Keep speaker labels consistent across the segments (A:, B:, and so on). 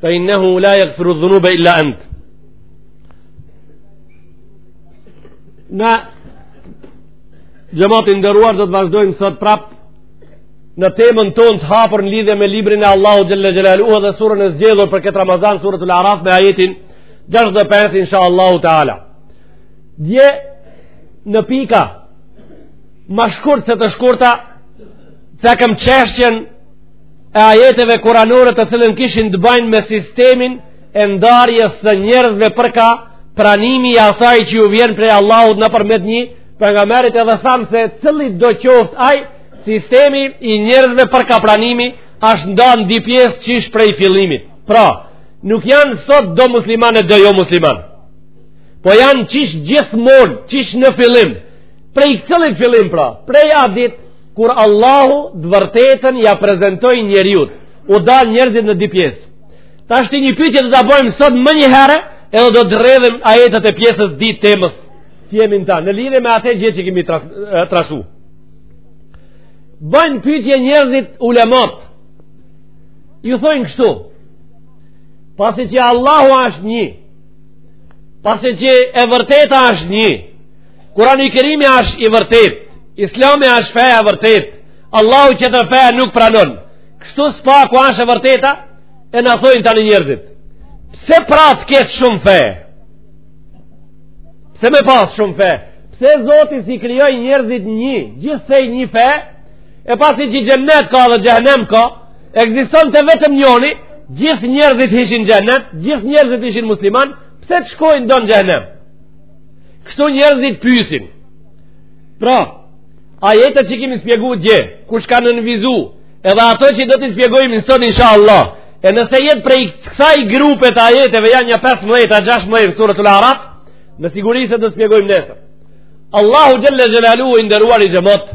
A: Fe innehu la jagfiru dhunube illa ent Xhemat i nderuar do të vazhdojmë sot prap Në temën tonë të hapur në lidhje me librin e Allahu Xhelle Xhelaluhu Dhe surën e zgjedhur për këtë Ramazan Suretul Araf me ajetin 65 insha Allahu Teala Dje në pika Ma shkurt se të shkurta Cekëm çështjen e ajeteve kuranore të cilat kishin të bajnë me sistemin e ndarjes së njerëzve për ka pranimi i asaj që ju vjen prej Allahut nëpërmjet një pejgamberit edhe thamë se cilitdo qoftë ai sistemi i njerëzve për ka pranimi ashtë nda në di pjesë qysh prej fillimit pra nuk janë sot do musliman e do jo musliman po janë qysh gjithmonë qysh në fillim prej cilit fillim pra prej adit Kur Allahu të vërtetën ia prezentoi njeriut, u danë njerëzit në dy pjesë. Tashti një pytje do ta bojmë sot menjëherë, edhe do të trajtim ajetet e pjesës dytë temës që jemi në ta, në lidhje me atë gjë që kemi tras, trasu. Bajnë pytje njerëzit ulemot, ju thojnë kështu, pasi që Allahu ashtë një, pasi që e vërteta ashtë një, Kurani i Kerimi është i vërtet, Islami është feja e vërtet, Allahu qetër feje nuk pranon. Kështu së paku është e vërteta, e na thojnë tani njerëzit. Pse pra të ketë shumë fe? Pse me pas shumë fe? Pse Zoti s'i krijoi njerëzit një, gjithsej një fe, e pasi që xhenet ka dhe xhehnem ka, ekzistonte vetëm njoni, gjithë njerëzit ishin xhenet, gjithë njerëzit ishin musliman, pse të shkojnë do në xhehnem? Kështu njerëzit pysin. Pra, ajetet që i kemi spjegu dje, kush ka nënvizu, edhe ato që do t'i spjegojmë ne sot, insha Allah, e nëse jetë prej kësaj grupe të ajeteve, janë nja 15 a 16 në suretul Araf, në siguri se do të spjegojmë nesër. Allahu xhelle xhelaluhu i nderuari xhemat,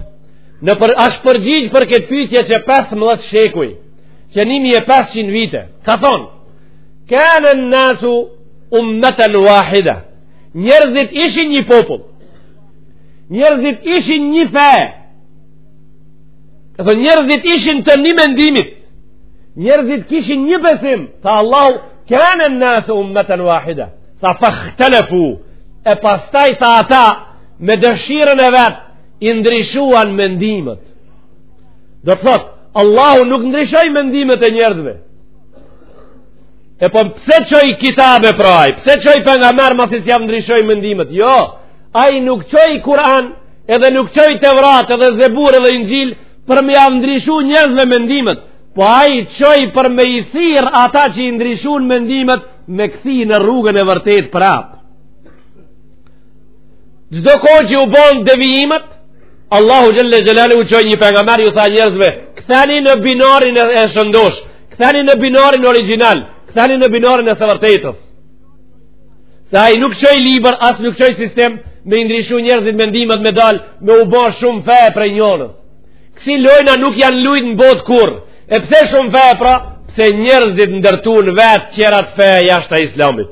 A: në për, ashtë përgjigj për këtë pytje qe 15 shekuj, qe 1500 vite, ka thonë, Kanen-nasu ummeten wahida. Njerëzit ishin një popull. Njerëzit ishin një fe. E tho njerëzit ishin të një mendimit. Njerëzit kishin një besim. Tha Allahu, kanen-nasu ummeten wahida. Tha fahtelefu. E pastaj tha ata me dëshirën e vet i ndryshuan mendimet. Do të thotë, Allahu nuk ndryshoi mendimet e njerëzve. E po pse çoi kitabe pra, pse çoi pejgamberë masi s'jav ndryshoi mendimet, jo, ai nuk çoi Kuran, edhe nuk çoi Tevrat, edhe Zebur edhe Inxhil, për me jav ndryshu njerëzve mendimet, po ai çoi për me i thirr ata që i ndryshun mendimet, me i kthy në rrugën e vërtetë prapë. Çdo kohë që u ban devijimet, Allahu xhele xhele u çoi një pejgamber ju tha njerëzve, ktheni në binarin e shëndoshë, ktheni në binarin origjinal, ktheni në binarin e së vërtetës. Se ai nuk çoi libër, as nuk çoi sistem me i ndryshu njerëzit mendimet me dal, me u ba shumë fe prej njanës. Kësi lojna nuk janë lujt në botë kurrë, e pse shumë fe pra, pse njerëzit ndërtun vetë tjerat fe jashtë islamit.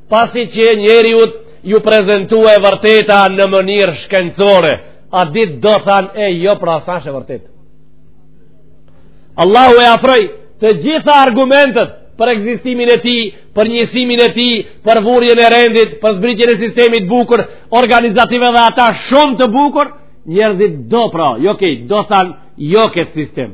A: Pasi që njeriut ju prezentue e vërteta në mënyrë shkencore, a dit do thanë jo pra s'asht e vërtetë. Allahu e afroi të gjitha argumentet për ekzistimin e tij, për njësimin e tij, për vurjen e rendit, për zbritjen e sistemit bukur, organizative dhe ata shumë të bukur, njerëzit do pra, jo krejt, do thanë jo këtë sistem.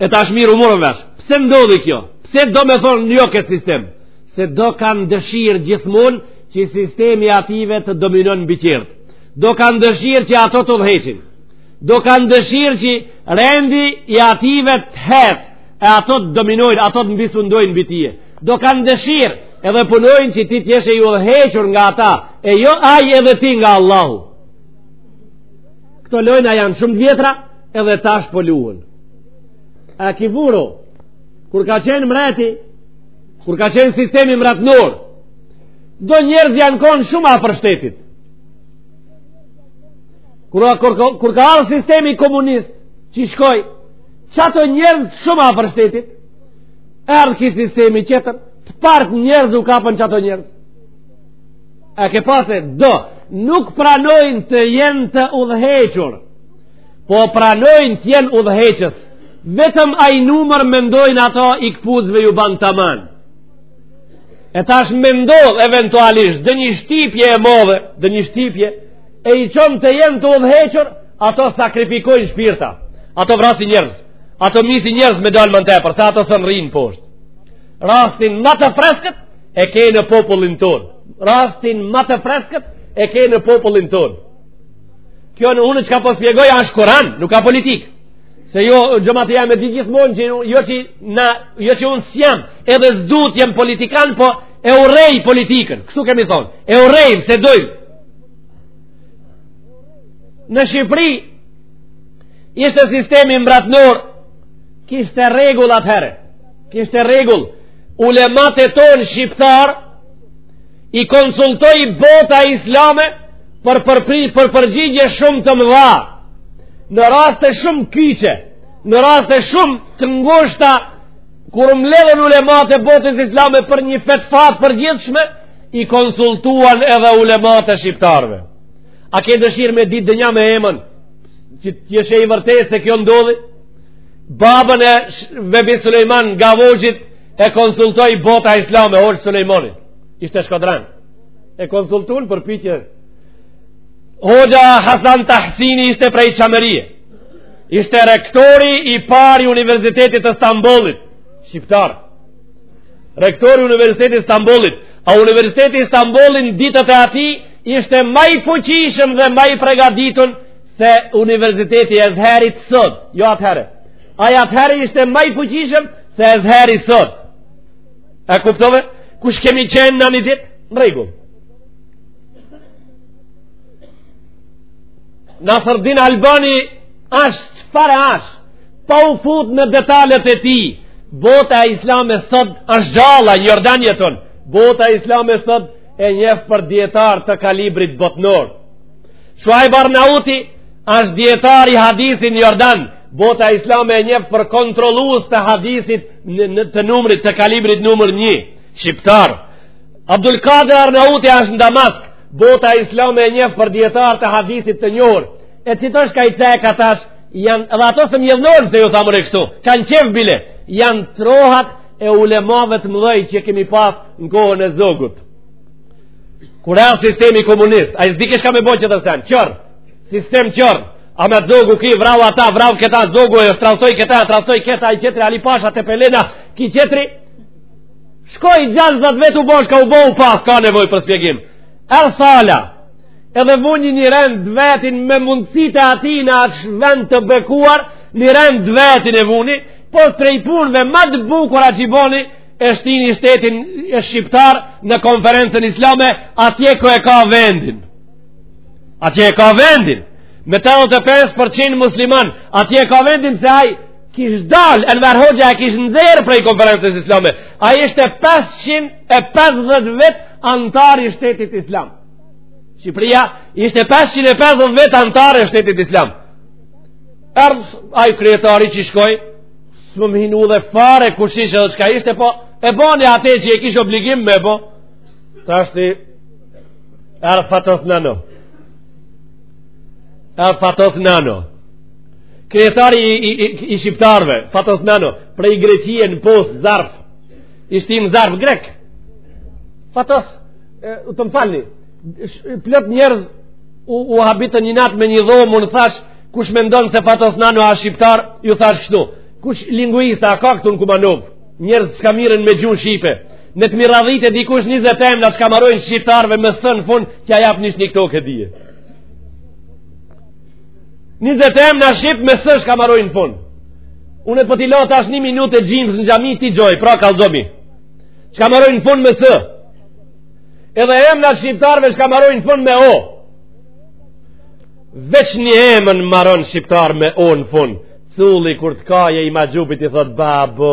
A: E tash mirë u morëm vesh. Pse ndodhi kjo? Pse do me thonë jo këtë sistem? Se do kanë dëshirë gjithmonë që sistemi i atyve të dominon mbi tjertë. Do kanë dëshirë që ato të udhëheqin. Do kanë dëshirë që rendi i atyve të hecë e ato të dominojnë, ato të mbisundojnë mbi tyje. Do kanë dëshirë edhe punojnë që ti t'jeshe i udhëhequr nga ata e jo ai edhe ti nga Allahu. Këto lojna janë shumë të vjetra edhe tash po luhen. A ki vu re, kur ka qenë mreti, kur ka qenë sistemi mretnor, do njerëz janë konë shumë afër shtetit. Kur, kur, kur ka ardh sistemi komunist, që shkoi, qato njerëz shumë afër shtetit, erdh ky sistemi tjetër, të partë njerëz u kapën qato njerëz. A ke pasë do nuk pranojnë të jenë të udhëhequr, po pranojnë të jenë udhëheqës. Vetëm ai numër mendojnë ato i kpucve ju ban taman. E tash me ndodh eventualisht donjë shtypje e modhe, donjë shtypje e i çon të jenë të udhëhequr, ato sakrifikojnë shpirta. Ato vrasin njerëz. Ato mysin njerëz me dalë më tepër, se ato s'rrinë poshtë. Rastin ma të freskët e ke në popullin tonë. Rastin ma të freskët e ke në popullin tonë. Kjo unë çka po spjegoj ashtë Kuran, nuk ka politikë. Se jo, xhemati jem e di gjithmonë që jo që, na, jo që unë s'jam, edhe s'du t'jem politikan, po e urrej politikën. Kështu kemi thonë, e urrej, s'e dojmë. Në Shqipëri, ishte sistemi mbretnor, kishte rregull atëherë. Kishte rregull, ulematë tonë shqiptarë i konsultoi bota islame për, për, për përgjigje shumë të mëdha, në raste shumë kyçe, në raste shumë të ngushta, kur u mbledhën ulemat e botës islame për një fetfa të përgjithshme, i konsultuan edhe ulemat e shqiptarve. A ke dëshirë me ditë ndonjë me emën, që të jesh i vërtetë se kjo ndodhi? babën e Vehbi Sulejman Gavoçit e konsultoi bota islame hoxhë Sulejmani ishte shkodran e konsultun për pytje Hoxha Hasan Tahsini ishte prej Çamërie ishte rektori i parë i Universitetit të Stambollit shqiptar rektor i Universitetit t'Stambollit a Universiteti i Stambollit n'ditët e atij ishte ma i fuqishëm dhe ma i pregaditun se Universiteti Ez'herit sot, jo atëherë, ai atëherë ishte ma i fuqishëm se Ez'heri sot. E kuptove? Kush kemi qenë na një ditë? Në rregull. Nasruddin Albani ashtë çfarë ashtë, pa u fut në detalet e tij, bota islame sot, është gjallë, në Jordan jeton, bota islame sot e njef për dijetar të kalibrit botnorë. Shuajb Arnauti është dijetar i hadithit n'Jordan, bota islame e njef për kontrollues të hadithit në, në të numrit, të kalibrit numër një, shqiptar. Abdul Kader Arnauti është në Damask, bota islame e njef për dijetar të hadithit të njohur, e qito çka i ceka tash, janë, edhe ato s'm'idhnohen se ju tham, bre, kështu, kanë qef bile, janë trohat e ulemave të mëdhenj që kemi pas në kohën e Zogut. Kur erdh sistemi komunist, ai s'dike çka me bo qetër sen, qorr, sistem qorr, Ahmet Zogu ki, vrau ata, vrau këta, Zogu e tradhtoi këta, e tradhtoi këta, ai qetri, Ali Pashë Tepelena, ki qetri, shkoi i gjallë zëtë vetë u bo çka u bo, u pas, ka nevojë për spjegim. Erdh Sala, edhe vuni një rend vetin me mundësitë e atij në atë vend të bekuar, një rend vetin e vuni, po prej punëve ma të bukura që i boni, e shtini shtetin shqiptar në konferencën islame atje ku e ka vendin atje e ka vendin me 85% musliman atje e ka vendin se ai kish dal Enver Hoxha e kish nxjerr prej konferencës islame ai ishte 550 vjet antar i shtetit islam Shqipëria ishte 550 vjet antar i shtetit islam Erdh ai kryetari që shkoi S'më hin udhë fare kush ish edhe çka ishte, po e boni ate që e kish obligim me bo, tashti erdh Fatos Nano. Erdh Fatos Nano. Kryetari i, i, i, i shqiptarve, Fatos Nano, prej Greqie në postë, zarf, ishte në zarf grek. Fatos, e, të më falni, plot njerëz u, u habitën një natë me një dhomë, më në thash, kush mendon se Fatos Nano a shqiptar, ju thash kështu, kush linguista, a ka këtu në Kumanovë, njerëz çka merren me gjuhën shqipe, le të m'i radhite dikush njëzet emna çka marojnë shqiptarve me së në fund, qe ja jap njështë një këto këtë dije. Njëzet emna shqip me s-në çka marojnë fund. Unë e pëtilo po tash një minut e gjysmë në xhami t'i gjoj, pra kallzomi. Çka marojnë fund me s-në. Edhe emnat shqiptarëve çka marojnë fund me o. Veç një emën maron shqiptar me o në fund. Culli kur të kajë i maxhupit i thot babo.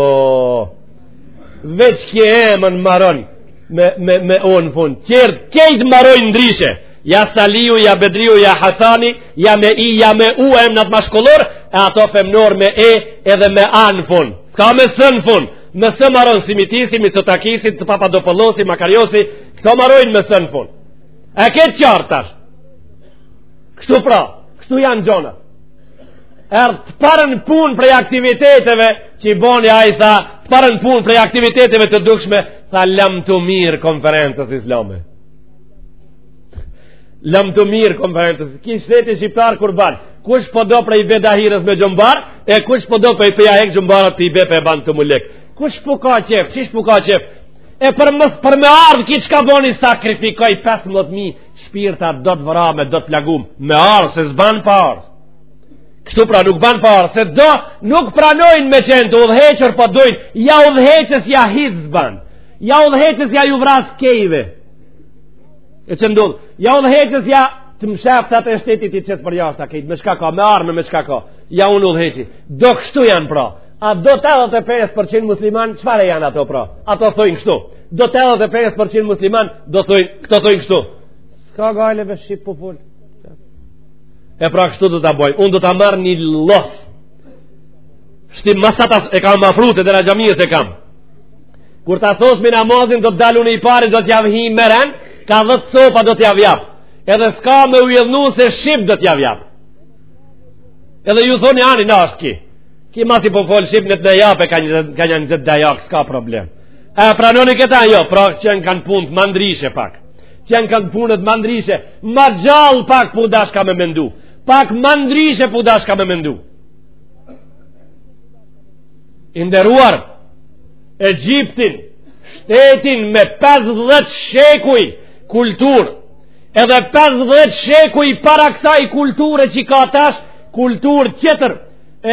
A: Veç ky emën maron me, me, me o në fund. Tjerët kejt marojnë ndryshe. Ja Saliu, ja Bedriu, ja Hasani, ja me i, ja me u emnat mashkullor, e ato femnor me e edhe me a në fund. S'ka me së në fund. Me së maron Simitisi, Micotakisi, të Papadopullosi, Makariosi, këto marojnë me së në fund. E ke të qartë tash. Kështu pra, kështu janë gjona. Erdh të parën punë prej aktiviteteve që i boni ai tha, të parën punë prej aktiviteteve të dukshme, tha lamtumirë konferencës islame. Lamtumirë konferencës. Ky shteti shqiptar kurban. Kush po do prej bedahirës me gjumbar, e kush po do prej peja hek gjumbarat të i bepe e ban të mulek. Kush po ka qef, qysh po ka qef. E për, mës, për me ardhë ky çka boni sakrifikoj 15.000 shpirta do të vramë, do të plagun. Me ardhë, se s'ban pa ardhë. Kështu pra nuk ban pa ardhë, se do nuk pranojnë me qenë të udhëhequr, po dojnë, ja udhëheqës ja hiç s'ban. Ja udhëheqës ja ju vras kejve. E ça ndodh, ja udhëheqës, ja të msheftat e shtetit i qes përjashtë, a kejt me shka ka, me armë me shka ka, ja unë udhëheqës, do kështu janë pra, a do 85% musliman, çfarë janë ato pra, ato thojnë kështu, do 85% musliman, do thojnë, këto thojnë kështu, s'ka gajle me shqipë po full, e pra kështu do të bojnë, unë do të marr një losë, shtim masatas e kam mafrut edhe në xhami s'e kam, Kur ta thos me namazin do të dal un i pari do t'jav hi me ren, ka dhet sopa do t'jav jap. Edhe s'ka me u hidhnu se shqip do t'jav jap. Edhe ju thoni ani na ashtë ki. Ki masi po fol shqip le të na jape ka një, ka njëzet dajak, s'ka problem. A pranoni këta jo, pra qenka punë ma ndryshe pak. Qenka punë ma ndryshe, ma gjallë pak po u dashka me mendu. Pak ma ndryshe po u dashka me mendu. I nderuar Egjiptin, shtetin me 50 shekuj kulturë, edhe 50 shekuj para kësaj kulture që ka tash, kulturë tjetër,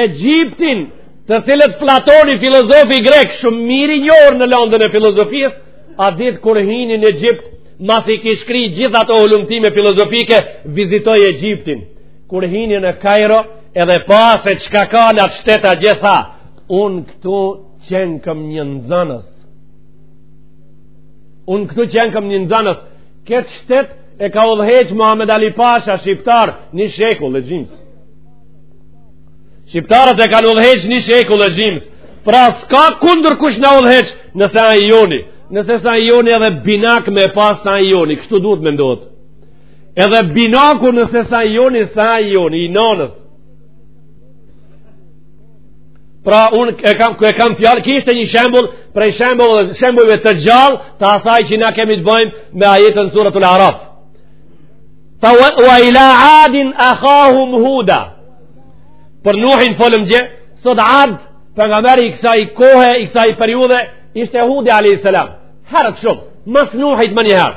A: Egjiptin, të cilit Platoni, filozofi grek, shumë mirë i njohur në landën e filozofisë, a dini kur hini në Egjipt, masi kish kry gjithë ato hulumtime filozofike, vizitoi Egjiptin. Kur hini në Kajro, edhe pa se çka ka në atë shtet aj tha, unë këtu qenkam një nxanës. Unë këtu qenkam një nxanës. Këtë shtet e ka udhëheqë Muhammed Ali Pasha, shqiptar, një shekull e gjymës. Shqiptarët e kanë udhëheqë një shekull e gjymës. Pra s'ka kundër kush na udhëheq nëse a i joni. Nëse s'a i joni edhe binak me pas s'a i joni. Kështu duhet mendohet. Edhe binaku nëse s'a i joni, s'a i joni, i nanës. Pra, unë e kam, e kam fjalën, ky ishte një shembul, prej shembul, shembujve të gjallë, të asaj që na kemi të bëjmë me ajetin suratul Araf. Tha ua ila adin akhahum huda. Për Nuhin folëm dje, sot Ad, pejgamberi i kësaj kohe, i kësaj periudhe, ishte Hudi a.s. Herët shumë, mas Nuhit menjëherë.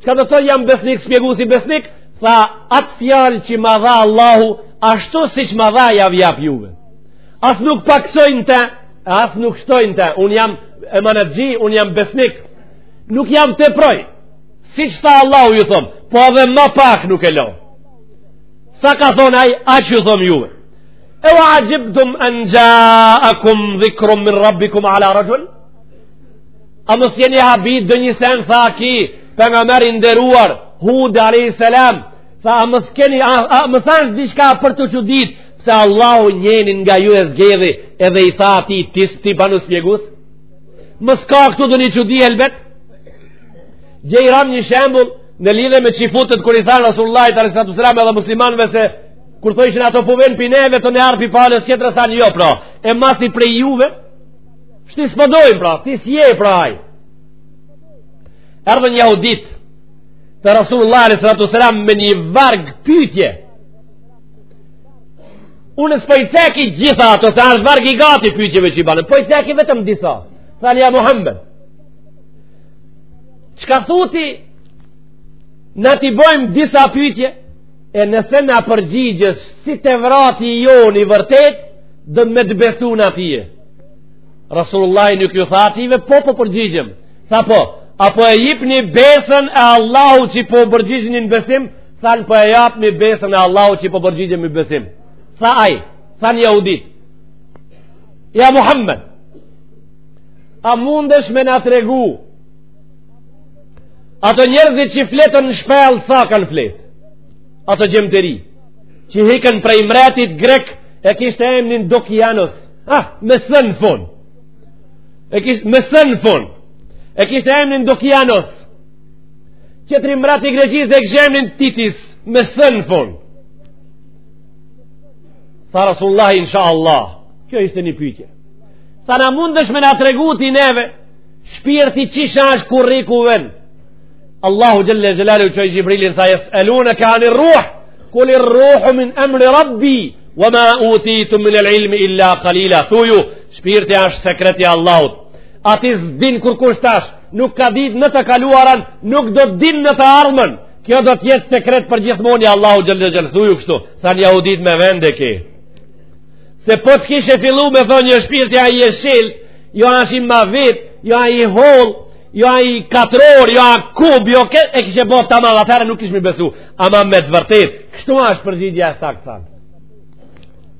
A: Çka do thotë jam besnik, shpjeguesi besnik, tha atë fjalë që ma dha Allahu, ashtu siç ma dha jav jap juve. As nuk paksoj n'te, as nuk shtoj n'te, unë jam emanetxhi, unë jam besnik, nuk e teproj, siç tha Allahu ju thom, po edhe ma pak nuk e lo. Sa ka thonë aj, aq ju thom juve. E wa axhibtum en xhaakum dhikrum min rabbikum ala rajul, A mos jeni habit ndonji sen tha ki Pejgamberi i nderuar Hud a.s. Tha a mos keni A mos ashtë diçka për t'u çudit Pse Allahu njenin nga ju e zgedhi Edhe i tha ati ti je shpjegues Mos ka këtu ndonji çudi helbet Dje i ram një shembul Në lidhe me çifutët kur i tha Rasullullah alejhi salatu selame dhe muslimanve se Kur tha ato puven po pineve të ne arpi palës tjetër tha një jo pra E masi prej juve Shti s'po dojmë pra, ti s'je pra ai. Erdhën jahudit te Rasulullah alejhi salatu ve selam me një varg pyetje. Unë s'po i ceki gjithë ato, se është varg i gatë i pyetjeve që i banë, po i ceki vetëm disa. Thanë ja Muhammed. Çka thu ti, na t'i bojmë disa pyetje, E nëse na përgjigjesh si Tevrati i joni vërtet, do me të besu na tye. Rasulullahi nuk ju tha atyve, po po përgjigjem. Tha po, a po e jipni besën e Allahut që po përgjigjeni në besim, thanë po e japim besën e Allahut që po përgjigjemi në besim. Tha ai, thanë jahudit. Ja Muhammed, a mundesh me na tregu, Ato njerëzit që fletën në shpellë, sa kanë fjet? Ato djem të ri, që hikën prej mretit grek, e kishte emnin Dokianos. Ah, me s-në në fund. E kishte, me s-në në fund. E kishte emnin Dokianos. Tjetri mret i Greqisë e kishte emnin Titis, me s-në në fund. Tha Resulullahi, insha Allah. Kjo ishte një pyetje. Tha a mundesh me na tregu ti neve, Shpirti qysh është krriku ven. Allahu xhelle xhelaluhu çoi Xhibrilin tha jeselunke anir ruh, kulir ruhu min emri rabbi, wa ma utitum minel ilmi illa kalila. Thuju, shpirti është sekret i Allahut. Atë s'din kurkush ç'është, nuk ka ditë në të kaluaran, nuk do të din në të ardhmen. Kjo do të jetë sekret për gjithmonë i Allahut xhelle xhelaluhu. Thuju kështu, thanë jahudit me vend e ki. Se po të kishe fillu me thonë jo shpirti a jeshilt, jo asht i mavit, jo a i hollë, jo a i katror, jo a kub, jo e, e kishe bo tamam, atëherë nuk kishim besu, ama me të vërtetë, kështu është përgjigja e saktë, tha.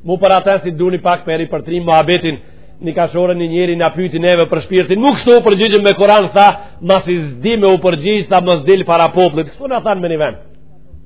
A: Mu për atën si du ni pak për ta përtëri muhabetin, një kohë një njeri na pyti neve për shpirtin, mu kështu u përgjigjëm me Kuran, tha, masi s'di me u përgjigj, tha mos dil para popullit, kështu na thanë me një vend.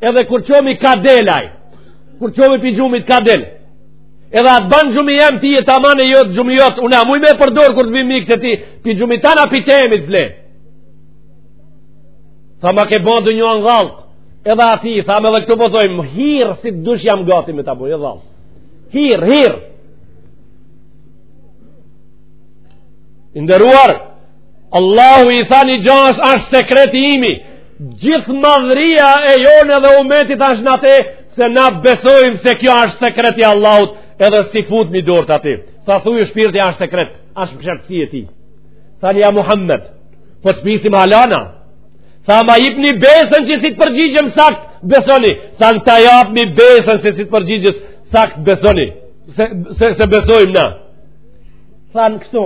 A: Edhe kur çohmi ka del ai, kur çohmi pi gjumit ka del, edhe a t'ban gjumi jem ti je taman e jo gjumi jot, unë a muj me përdor kur t'vinë miktë e tij, pi gjumi tana pi temit vle. Tha ma ke ba dynjanë dhallt, edhe atij, tha me dhe këtu po thojmë, hir si të dush jam gati me ta bo dhallt. Hir, hir. I nderuar, Allahu i tha ni gja s'ashtë sekreti i imi, gjithë madhnia e jonë edhe umetit ashtë n'ate, se na besojmë se kjo ashtë sekret i Allahut edhe s'i futmi dorët aty. Tha thuj shpirti ashtë sekret, ashtë mshehtësi e tij. Thanë ja Muhammed, po të pysim hala na. Tha ma jipni besën që si të përgjigjem sakt besoni. Thanë ta japmi besën që si të përgjigjesh sakt besojmi. Se, se, se besojmë na. Thanë kështu,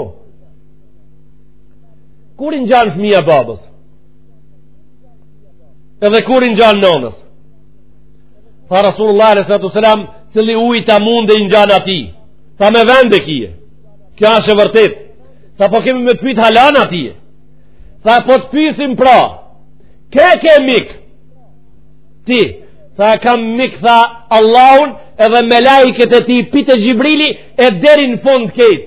A: Kur i ngjan fëmija babës? Edhe kur i ngjan nonës? Tha Rasulullah sallallahu alaihi wasallam, "Cili ujë ta munde i ngjan atij?" Tha me vend e kije. Kjo është e vërtet. Tha po kemi me të pyt hala na ty. Tha po të pysim pra. Kë ke mik ti? Tha e kam mik tha Allahun edhe melaiket e tij, prej te Xhibrili e deri në fund krejt.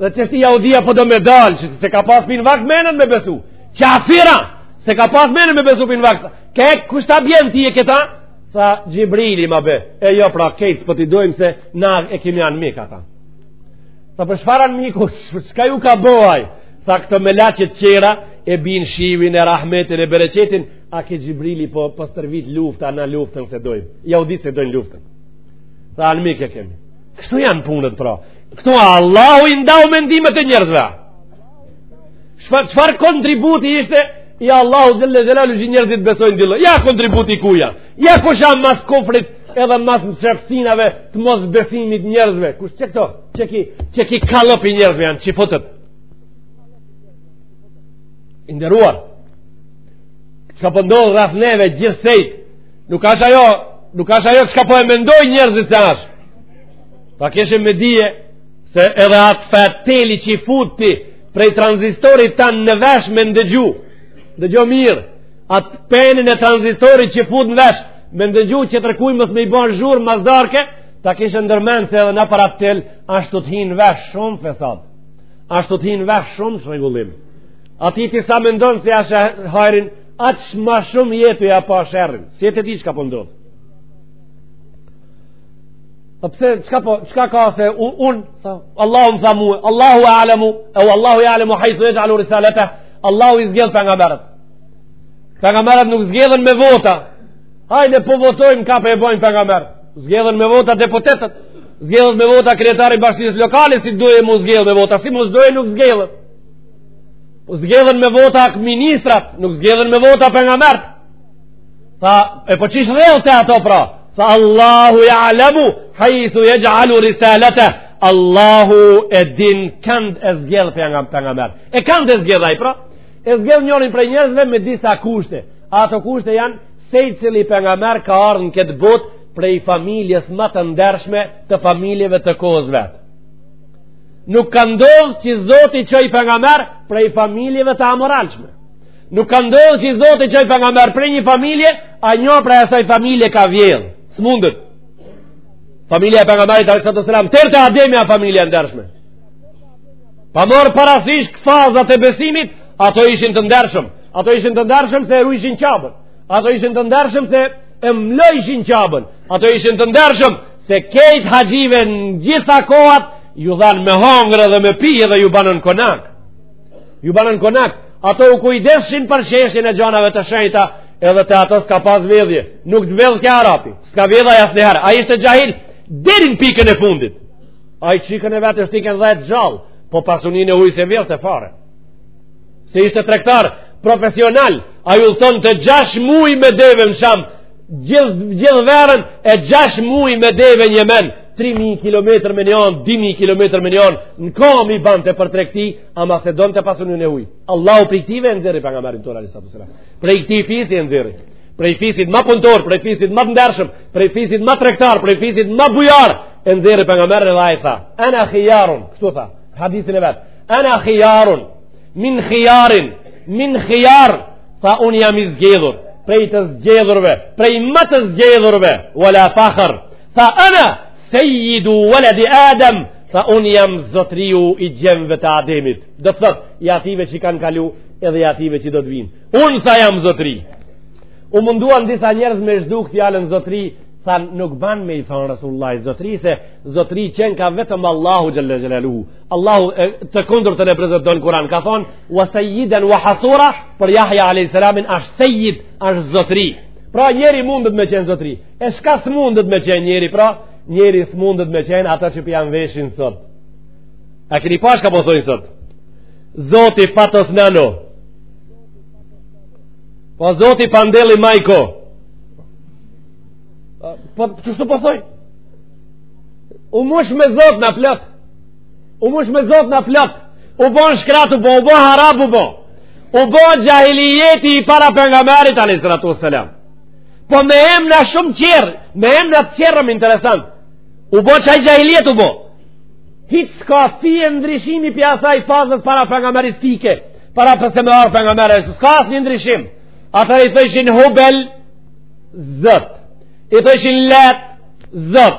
A: Dhe jaudia po do me dalë, që s'e ka pas kurrnjë vakt menën me besu. Qafira, s'e ka pas menën me besu kurrnjë vakt. Ke, kush ta bjen ty këta? Tha, Xhibrili ma bje. E jo, pra, krejt, po s't'i dojmë se na e kemi anmik ata. Tha, për çfarë anmiku, çka ju ka bo aj? Tha, këto melaqet tjera, e bin shiun, e rahmetin, e bereqetin, a ky Xhibrili po, po stërvit lufta, na luftën s'e dojmë. Jaudit s'e dojnë luftën. Tha, anmik e kemi. Kështu janë punët pra. Këtu Allahu i ndau mendimet e njerëzve. Çfarë çfarë kontributi ishte i Allahu xhelle xhelalu që njerëzit besojnë, dikur. Ja kontributi i kujt â. Ja kush â mas kufrit edhe mas mshefsinave të mosbesimit njerëzve. Kush qe këto? Qe ky qe ky kallëp i njerëzve janë çifutët. I nderuar. Çka po ndodh rreth neve gjithsej? nuk ashtë ajo nuk ashtë ajo çka po e mendoj njerëzit se ashtë ta kesh në dije se edhe atë telin që e fut ti prej tranzistorit tan në vesh me ndëgju ndëgjo mirë atë penin e tranzistorit që e fut në vesh me ndëgju që tjetërkuj mos me i bo zhurm mas darke ta kesh ndërmend se edhe nëpër at tel ashtë tu të hi në vesh shumë fesat ashtë tu të hi në vesh shumë çrregullim aty ti sa mendon se ia sheh hajrin Aq ma shumë je tu ja pa sherrin Si je tu e di çka po ndodh Po pse çka po çka ka se un, un tha Allahu më tha mua Allahu ealemu eu Allahu ealemu hajthu jexhalu risalete Allahu i zgjedh pejgamerët pejgamerët nuk zgjedhen me vota hajde po votojmë kë po e bojmë pejgamer zgjedhen me vota deputetet zgjedhen me vota kryetari i bashkësisë lokale si dojë mu zgjedhen me vota si mos dojë nuk zgjedhen Po zgjedhen me vota ak ministrat, nuk zgjedhen me vota pengamerët. Tha, e po qysh zgjedhte ato pra? Tha, Allahu jalamu, hajthu jaxhalu risaleteh, Allahu e din kënd e zgjedh pengamer. E kënd e zgjedh ai pra? E zgjedh njërin prej njerëzve me disa kushte. Ato kushte janë, secili pengamer ka ardhë në këtë botë, prej familjes më të ndershme të familjeve të kohës vet. Nuk ka ndodhë që Zoti çoi pengamer prej familjeve të amoralshme. Nuk ka ndodhë që Zoti çoi pengamer prej një familje, a një prej asaj familje ka vjedhë. S'mundet. Familja e pengamerit alejhi selatu selam. Deri te Ademi â familje e ndershme. Pa marrë parasysh fazat e besimit, ato ishin të ndershëm. Ato ishin të ndershëm se e rujshin Qaben. Ato ishin të ndershëm se e mlojshin Qaben. Ato ishin të ndershëm se krejt haxhive në gjitha kohat ju dhanë me hangër edhe me pi edhe ju banën konak ju banën konak ato u kujdeshin për çështjen e gjanave të shejta edhe te ato s'ka pas vjedhje nuk të vjedhke arapi s'ka vjedhë ai asnjëherë ai ishte xhahil deri n'pikën e fundit ai çikën e vet e shtike n'dhe të gjallë po pasuninë e huj s'e vjedhte fare se ishte tregtar profesional ai udhëtonte gjashtë muj me deve në Sham gjithë gjith verën e 6 muj me deve në Jemen 3.000 km me një anë 2.000 km me një anë në kamë i bante për tregti ama s'e donte pasuninë e huj Allahu prej këtyve e nxjerr pengamerin tonë alejhi selatu selam prej këtij fisi e nxjerr prej fisit ma punëtor prej fisit ma të ndershëm prej fisit ma tregtar prej fisit ma bujar e nxjerr pengamerin dhe ai tha ana khijarun kështu tha hadithin e vet ana khijarun min khijarin min khijar tha unë jam i zgjedhur prej të zgjedhurve prej më të zgjedhurve wala fakhr tha ana sejidu waladi Adem tha unë jam zotriu i djemve të Ademit do të thot i atyve që kanë kalu edhe i atyve që do të vinë unë tha jam zotri u munduan disa njerëz me zhduk këtë fjalën zotri tha nuk ban me i thanë Rasulullahit zotri se zotri qenka vetëm Allahu xhel-le xhelaluhu Allahu të kundërtën e prezenton në Kuran ka thonë wa sejiden wa hasura për Jahja a.s. ashtë sejid ashtë zotri pra njeri mundet me qenë zotri e shka s'mundet me qenë njeri pra njeri s'mundet me qenë ato që po ia veshin sot a keni pa shka po thojnë sot zoti Fatos Nano po zoti Pandeli Majko po qështu po thojnë u mush me zotna plot u mush me zotna plot u bo shkret u bo u bo harab u bo u bo xhahilijeti i para pejgamberit alejhi salatu selam po me emna shumë tjerë me emna të tjerë interesant u bo qaj xhahilijet u bo hiç s'ka fije ndryshimi prej asaj fazës para pejgamberistike para se me ardh pejgamberi s'ka asnjë ndryshim atëher i thojshin hubel zot i thojshin lat zot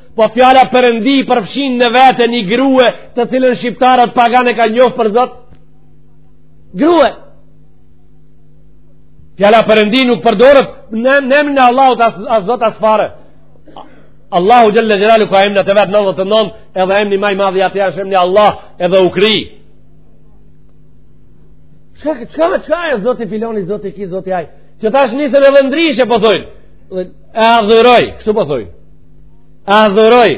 A: Po fjala perëndi përfshin në vete një grue të cilën shqiptarët paganë e kanë njoftë për zot? Grue. Fjala perëndi nuk përdoret në emën e Allahut as zot as fare. Allahu xhel-le xhelaluhu ka emnat e vet nëntëdhetë e nëntë edhe emni ma i madhi atij asht emni Allah edhe u kry. Çka, çka, çka e zoti filani, zoti ky, zoti ai? Qetash nisën edhe ndryshe po thojnë. E adhuroj, kështu po thojnë. adhuroj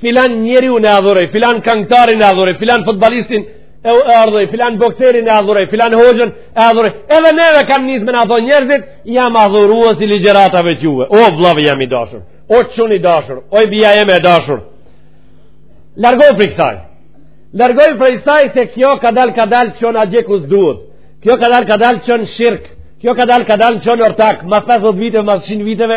A: filan njeri unë adhuroj filan kangtarin adhuroj filan futbalistin e adhuroj filan bokserin e adhuroj filan hoxhën e adhuroj edhe neve kanë nisë me na thonë njerëzit jam adhurues i ligjeratave t'juve o vllau jem i dashur o çun i dashur o bija jeme e dashur largoju prej kësaj largoju prej kësaj se kjo kadal kadal çon n'gjë ku s'duhet kjo kadal kadal çon n'shirk kjo kadal kadal çon n'ortak mas 50 viteve mas 100 viteve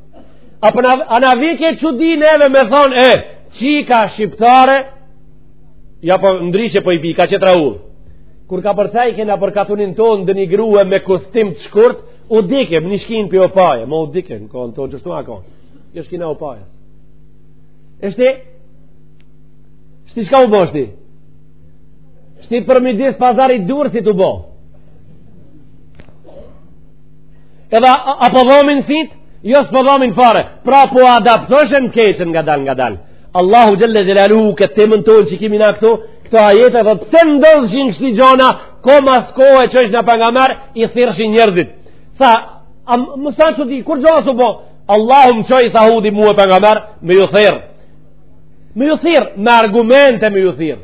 A: A po na vike çudi neve me thonë, e, çika shqiptare, ja po ndryshe po i bi, kah tjetra udhë. Kur kapërcejke nëpër katunin tonë ndonjë grue me kostim të shkurt, u dike, më një shkinë për opaje, më u dike, në konë tonë, qështu a konë, një shkina opaje. E shti, shti çka u bo shti? Shti përmidis pazarit durë si të bo. Edhe a po dhamin sytë? Jo s'po dhamin fare. Pra po adaptohesh n'keqen ngadal ngadal. Allahu Xhel-le Xhelaluhu këtë temën tonë që kemi në këto, këto ajete e thotë, pse ndodhshin kështu gjana, kohë mas kohe çojshin pejgamber, i thirrshin njerëzit. Tha, a më sa që di, kur gjohë së po? Allahu më çoi, tha Hudi mue pejgamber, me ju thirrë. Me ju thirrë, me argumente me ju thirrë.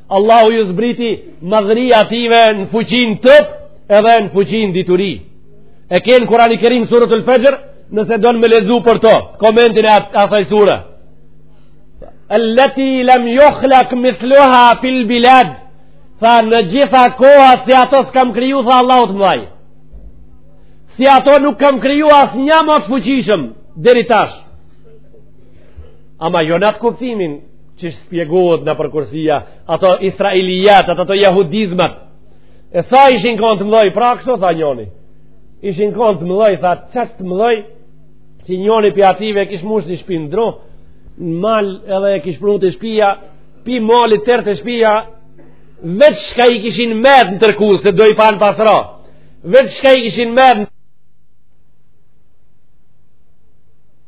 A: Allahu ju zbriti madhëri atyve në fuqi n'trup edhe në fuqi n'dituri. E keni Kurani Kerim suretul Fexhr nëse doni me lexu për to, komentin e asaj sure. Elleti lem juhlak mithluha fil bilad, tha në gjitha koha si ato s'kam kriju, tha Allahu të mlaj. Si ato nuk kam kriju asnjë ma të fuqishëm, deri tash. Ama jo në atë kuptimin, që spjegohet në përkursia, ato israilijat, ato të jahudizmit, e tha ishin kanë të mëdhej, pra kështu tha njoni, ishin kanë të mëdhej, tha qaq të mëdhej, që njoni prej atyve kish mush një shpinë dru, në mal edhe kish prun te shpia, pi malit teri te shpia, veç shka i kishin met në tërkuz, se do i panë pas ra, veç shka i kishin met në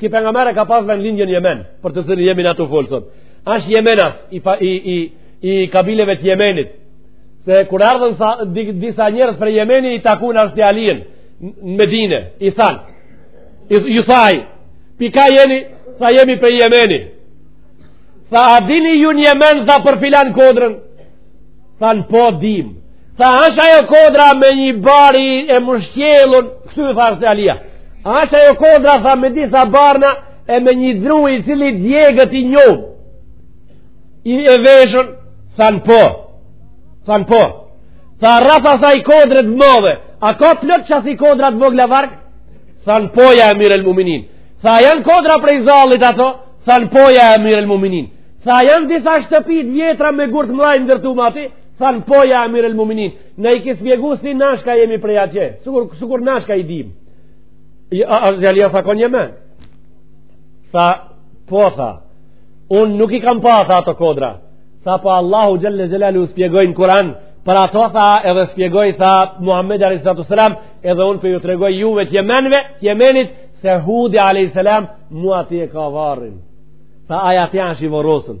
A: Ky pejgamber e ka pas vendlindjen Jemen, për të cilin jemi na tu folë sot. Asht jemenas i, fa, i, i, i kabileve të Jemenit. Se kur erdhën sa, di, disa njerëz prej Jemeni i takun hazreti Alien në Medine, i than. I, ju tha, pi ka jeni, tha jemi prej Jemeni. Tha a dini ju në Jemen tha për filan kodrën? Than po dimë. Tha, asht ajo kodra me një bari e mështjellun, kështu i tha hazreti Alia. Asht ajo kodra, tha, me disa barna e me një dru i cili djeget i njomë. E veshun, thanë po, thanë po. Tha, rreth asaj kodre të madhe, a ka plot qasi kodra të vogla varg? Thanë po ja emirel muminin. Tha, janë kodra prej zallit ato, thanë po ja emirel muminin. Tha, janë disa shtëpi t'vjetra me gur të mdhaj ndërtum aty, Thanë po ja amir el muminin Na i ke spjegu si na shka jemi prej atje Sikur, sikur na shka i dim Hazreti Alia s'a kon n'Jemen Tha po tha Unë nuk i kam pa tha ato kodra Tha po Allahu xhelle xhelaluhu spjegon në Kuran Për ato tha edhe spjegoi tha Muhammed a.s. Edhe unë po ju tregoj juve t'Jemenve t'Jemenit se Hudi a.s. Mu aty e ka varrin Tha ai aty ashtë i vorosun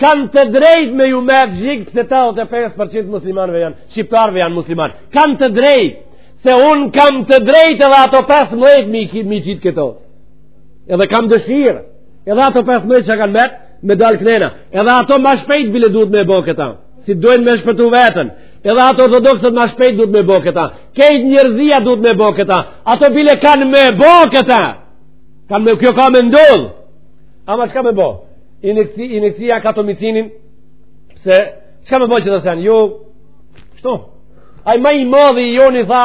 A: kanë të drejt me ju mërzit pse 85% muslimanve janë, shqiptarve janë musliman, kanë të drejt, se unë kam të drejt edhe ato 15 mi, mi qitë këto, edhe kam dëshirë, edhe ato 15 që kanë metë, me dalë kënena, edhe ato ma shpejt bile duhet me bo këta, si dojnë me shpëtu vetën, edhe ato ortodoksët ma shpejt duhet me bo këta, kejt njërzia duhet me bo këta, ato bile kanë me bo këta, kanë me kjo ka me ndodhë, ama çka me bo, inekci, inekcija ka të micinin, se, çka me bo qët sen, jo, shto, aj ma i madhi i joni tha,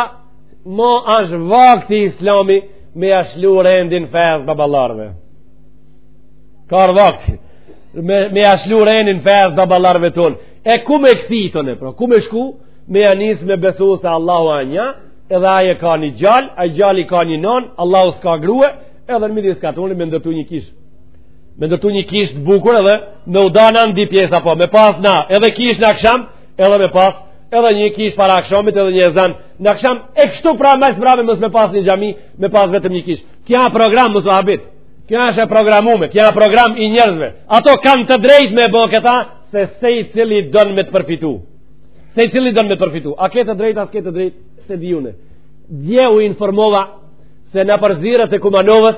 A: ma është vakti Islami, me ja lshu rendin fesë babalarve. Ka ardh vakti, me, me ja lshu rendin fesë babalarve ton, e ku me kthy të në, pra, ku me shku, me ja nis me besu se Allahu a nja, edhe ai e ka një gjal, ai gjali ka një non, Allahu s'ka grue, edhe në midis katunit me ndërtu një kishë. me ndërtu një kishë të bukur edhe me u da në ndonji pjesë apo me pas na edhe kishë në aksham edhe me pas edhe një kishë para akshamit edhe një ezan në aksham e kështu pra mes brave mësë me pas një xhami me pas vetëm një kishë kja program mësë u habit kjo është e programume kja program i njerëzve ato kanë të drejt me bo këta se secili don me të përfitu secili don me të përfitu a ke të drejt a s'ke të drejt s'e di une dje u informova se në periferit e kumanovës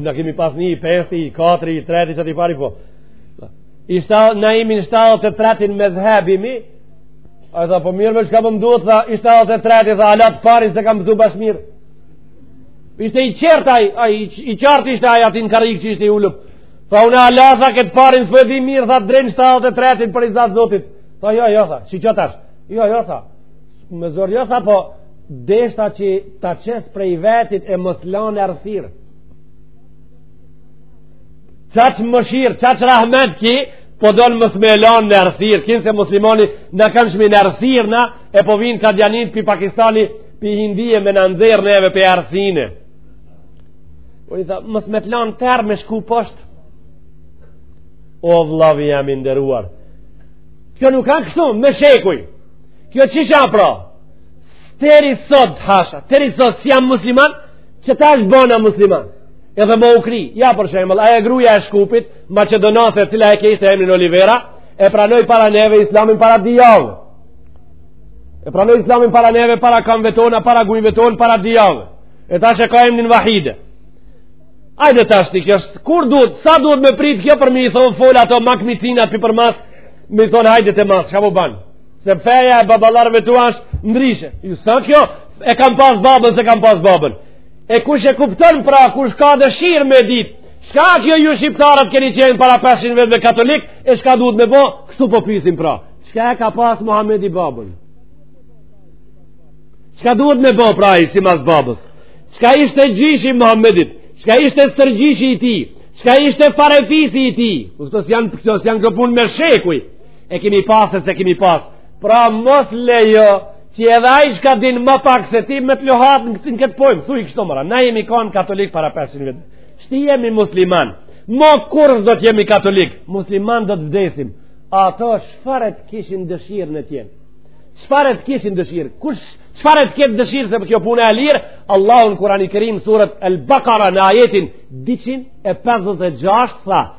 A: Na kemi pas një i pesti, i katri, i treti, i dyti, i pari po. Inshallah, në iminshtal të tretin me dhebimi, ai tha, po mirë me shka po më duhet, tha, iminshtal të treti, tha, hala t'parin s'e kam mësu bash mirë. Ishte i qartë aj, aj i qartë ishte aj at'inkarik që ishte i ullup. Tha, unë hala, tha, këtë parin s'e po e di mirë, tha, drejnë shtal të tretin për rizat të zotit. Tha, jo, jo, tha, që që tash? Jo, jo, tha, me zorë, jo, tha, po, deshta që ta qes pej vetit e mos lan n'errsirë qaq mëshirë qaq rahmet ki po donë mos me lan në errsirë kinse muslimant na kanë shti në errsirë na e po vinë kadijanit pi Pakistani pi Hindije me na nxjerrë neve pi errsine po i tha mos me të lan tërë me shku posht o vllau jem i nderuar kjo nuk ka kështu me shekuj kjo qisha pra Deri sot, hasha, deri sot, si jam musliman, qe tash u bona musliman. Edhe ma ukri, ja për shembull, aja gruja e shkupit, maqedonase, cila e kishte emrin Olivera, e pranoj para neve islamin para dy jave. E pranoj islamin para neve, para kambve tona, para gujve tona, para dy jave. E tash e ka emrin vahide. Ajde tashti, kjo është, kur duhet, sa duhet me prit kjo për me i thonë fali ato namazet atë përmas, me i thonë hajde te na, shka po banë. Se feja e babalarve tu ash ndryshe. Ju sa kjo, e kam pas babën s'e kam pas babën. E kush e kupton pra, kush ka dëshirë me dit. Çka kjo ju shqiptarët keni qenë para 500 vjetve katolik, e çka duhet me bo, kështu po pysim pra. Çka e ka pas Muhammedi babën? Çka duhet me bo pra ai sipas babës? Çka ishte gjyshi i Muhammedit? Çka ishte stërgjyshi i tij? Çka ishte farefisi i tij? Këto s'janë kupun me shekuj. e kemi pas e s'e kemi pas pra mos lejo që edhe ai çka din ma pak se ti me të lujt në këtë në këtë pojntë thuj kështu more na jemi kanë katolik para 500 vjetë shti jemi musliman mo kurr s'do të jemi katolik musliman do të vdesim ato çfarë të kishin dëshirë në t'jenë çfarë të kishin dëshirë kush Çfarë të ketë dëshirë se kjo punë e lirë, Allahu në Kurani Kerim surat Al-Baqara në ajetin 256 tha: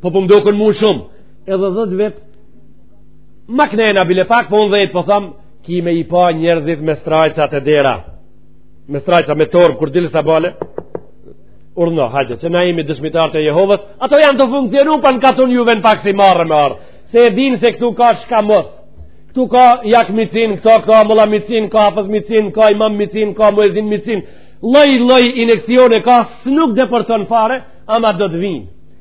A: Po po m'doken mu shumë, edhe dhetë vetë, ma knena bile pak, po unë dhe, po thamë, ki me i pa njerëzit me strajca te dera, me strajca me torbë, kur dilni sabahle, urdhno, hajde, që na jemi dëshmitar të Jehovas, ato janë tu funksionu, pa në katun ju vjen pak si marre me ardhë, se e dinë se këtu ka shka mos, këtu ka jak micin, këtu ka mulla micin, ka hafëz micin, ka imam micin, ka muezin micin, lloj-lloj inekcione, ka se nuk depërton fare, ama do të vinë.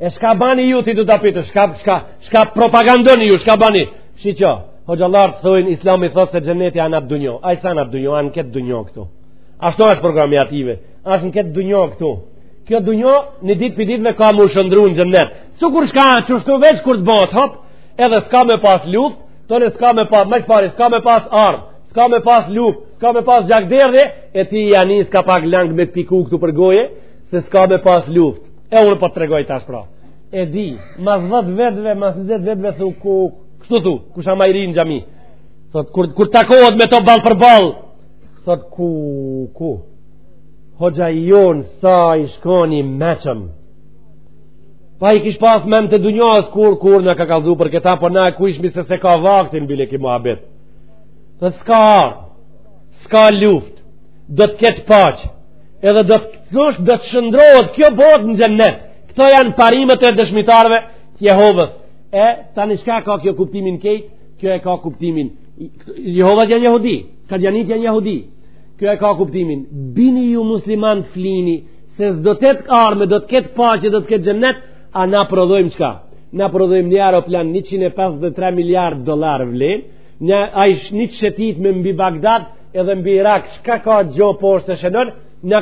A: E shka bani ju ti du të pytë, shka, shka, shka propagandoni ju, shka bani? Shiqo, hoxhallarët thojnë, islami thotë se xheneti a në atë dunjo, ai s'a atë dunjo, a në këtë dunjo këtu. Ashtu është programi atyne, ashtë në këtë dunjo këtu. Kjo dunjo, një ditë për ditë me ka mu shëndru në xhenet. Su kur shka, qështu veç kur të bohet, hop, edhe s'ka me pas luft, tani s'ka me pas, me së pari, s'ka me pas armë, s'ka me pas luft, s'ka me pas gjakderdhje, e ti ja nis kapak langë me piku këtu për goje, se s'ka me pas luft e unë po të tregoj tash pra e di mas 10 vetëve mas 20 vetëve thu ku kështu thu kush a ma i ri në xhami thot kur, kur takohet me to ball për ball thot kuku hoxha i jonë sa i shkoni meçëm pa i kish pas ment e dunjas kur kur na ka kallzu për këta po na e kujshmi se s'e ka vaktin bile ki muhabet thot s'ka armë s'ka luft do të ketë paqe Edhe do të thosh do të shndërrohet kjo botë në xhennet. Këto janë parimet e dëshmitarëve të Jehovas. E tani çka e ka kjo kuptimin kejt? Kjo e ka kuptimin. Jehovat janë jehudi, kadijanit janë jehudi. Kjo e ka kuptimin. Bini ju musliman flini se s'do të ketë armë, do të ketë paqe, do të ketë xhennet, a na prodhojmë çka? Na prodhojmë një aeroplan 153 miliard dollarë vlen, Një aj shni që shëtit me mbi Bagdad edhe mbi Irak, shka ka gjo poshtë e shënon,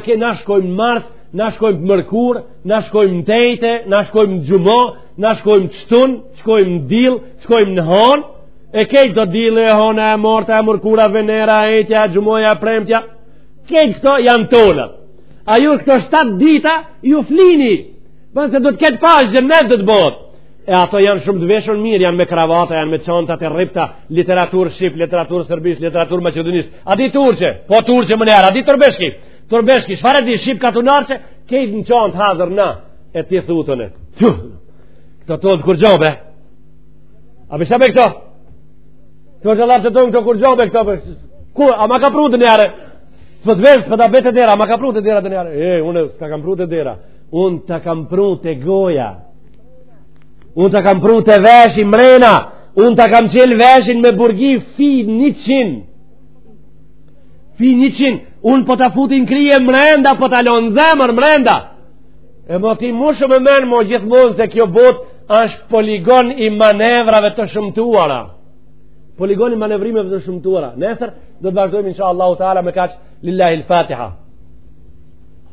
A: ke na shkojmë në Mars, na shkojmë në Mërkur, na shkojmë t'ejte, na shkojmë xhumo, na shkojmë shtun, shkojmë në dill, shkojmë në hanë, e kejt këto dilli e hona e marta e mërkura venera, e ejtja, xhumoja, premtja, kejt këto janë tonat. A ju këto shtatë dita, ju flini, be se do të ketë paqe, xhenet do të bohet. e ato janë shumë të veshur mirë, janë me kravata, janë me çanta te rripta, literaturë shqip, literaturë serbisht, literaturë maqedonisht. A di turçe? Po turçe më lera, a di torbeshki? Torbeshki, çfarë di shqip katunarçe? Kejt në çantë hazër na e ti thutën. Ju. Këto to të kurgjo be. A më shabe këto? Këto që lafë të tonë këto kurgjo be këto për... Ku, a ma ka prutë njeri? S'ta ve, s'ta bjen te dera, a ma ka pru te dera njeri? E, unë s'ta kam pru te dera. Unë ta kam pru te goja. Unë ta kam pru te veshi mrena, unë ta kam çel veshin me burgi fi një qin. Fi një qin, unë po ta futi n'krye mrenda, po ta lo n'zemër mrenda. E mo ti mu shumë me men, mo gjithmonë se kjo botë është poligon i manevrave të shëmtuara. Poligon i manevrimeve të shëmtuara. Nesër, do të vazhdojmë, insha Allahu ta'ala, me kaq, lillahi l-fatiha.